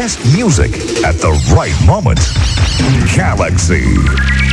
best music at the right moment. Galaxy.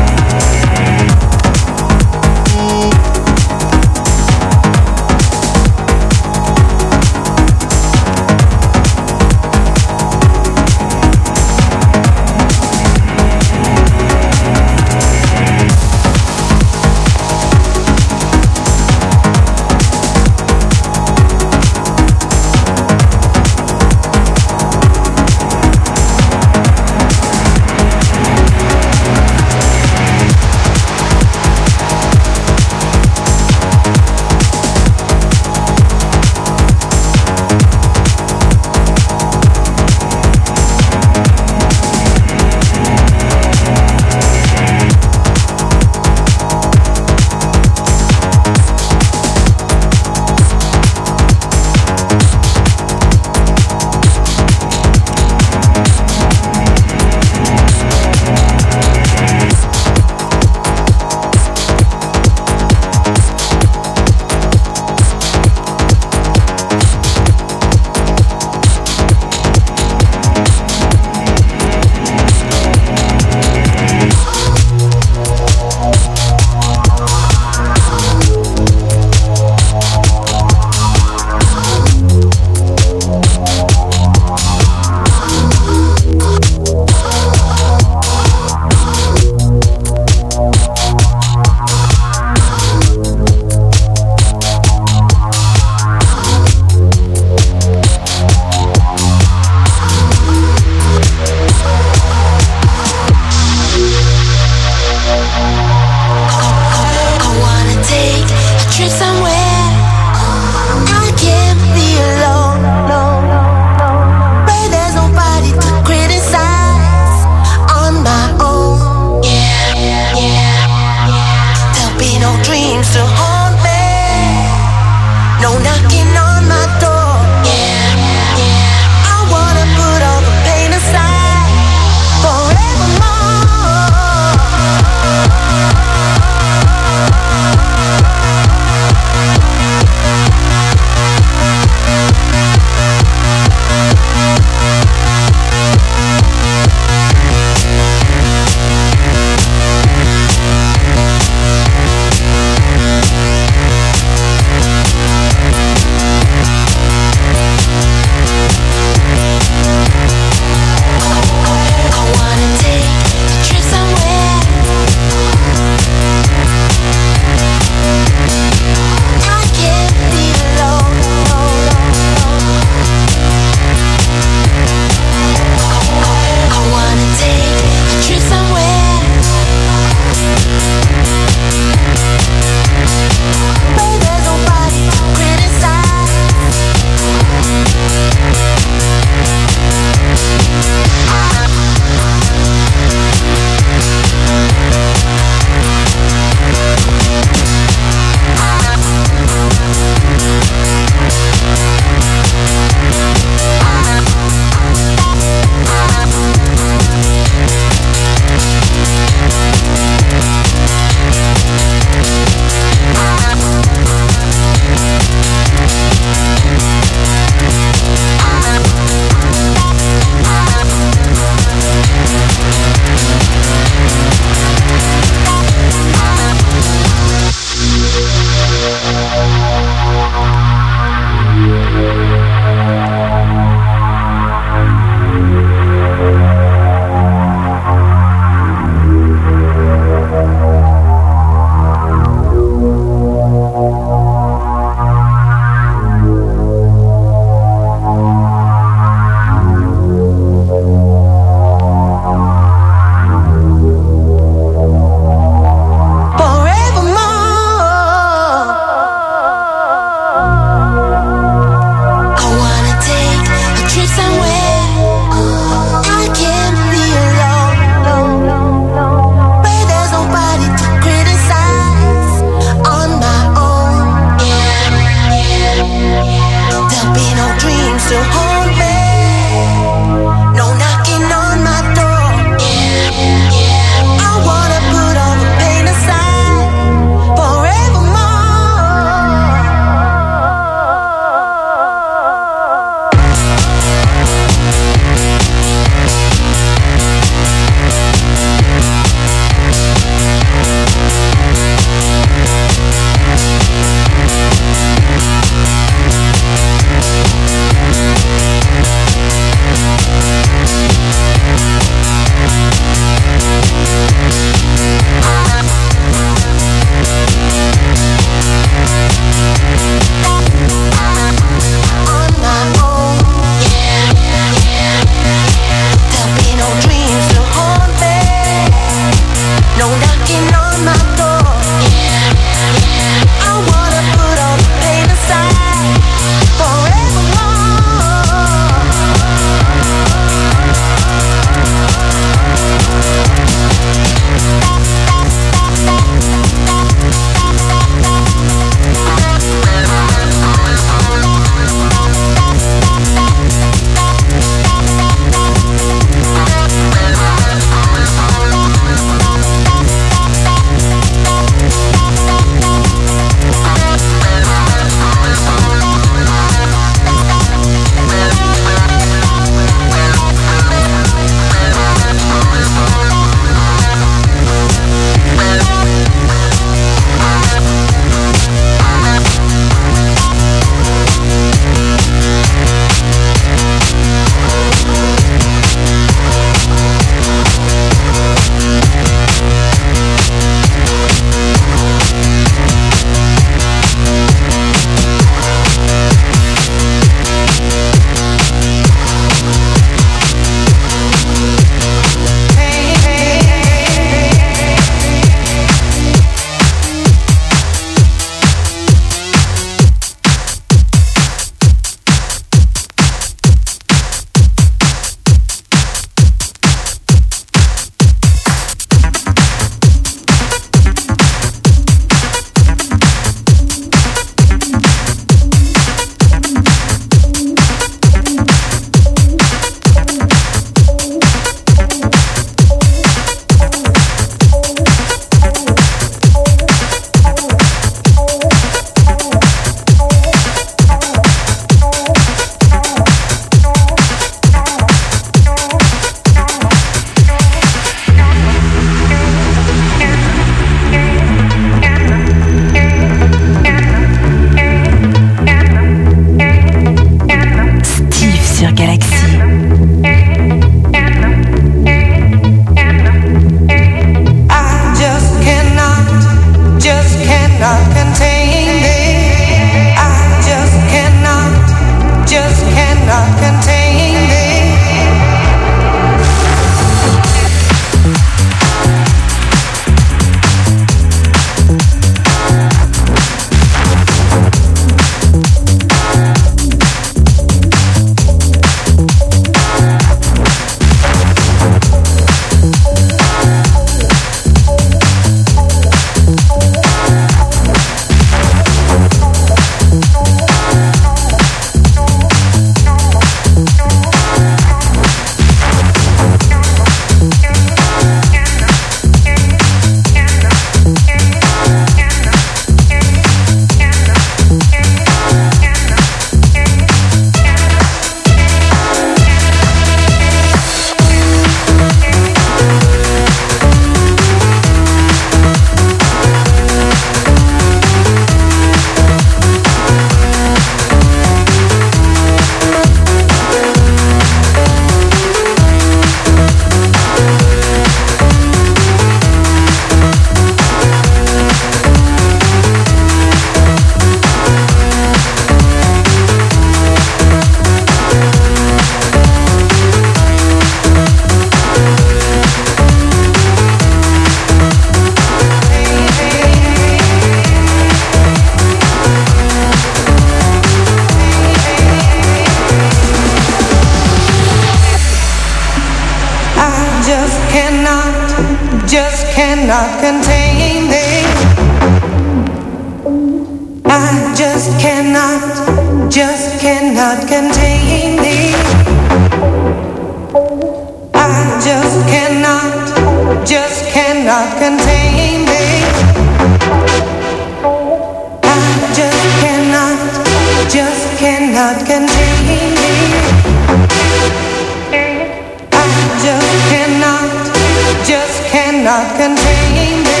cannot contain me.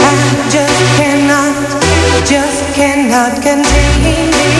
I just cannot, just cannot contain me.